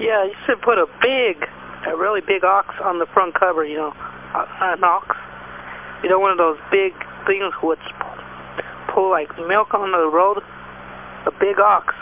Yeah, you should put a big, a really big ox on the front cover, you know, an ox. You know, one of those big things which pull like milk on the road, a big ox.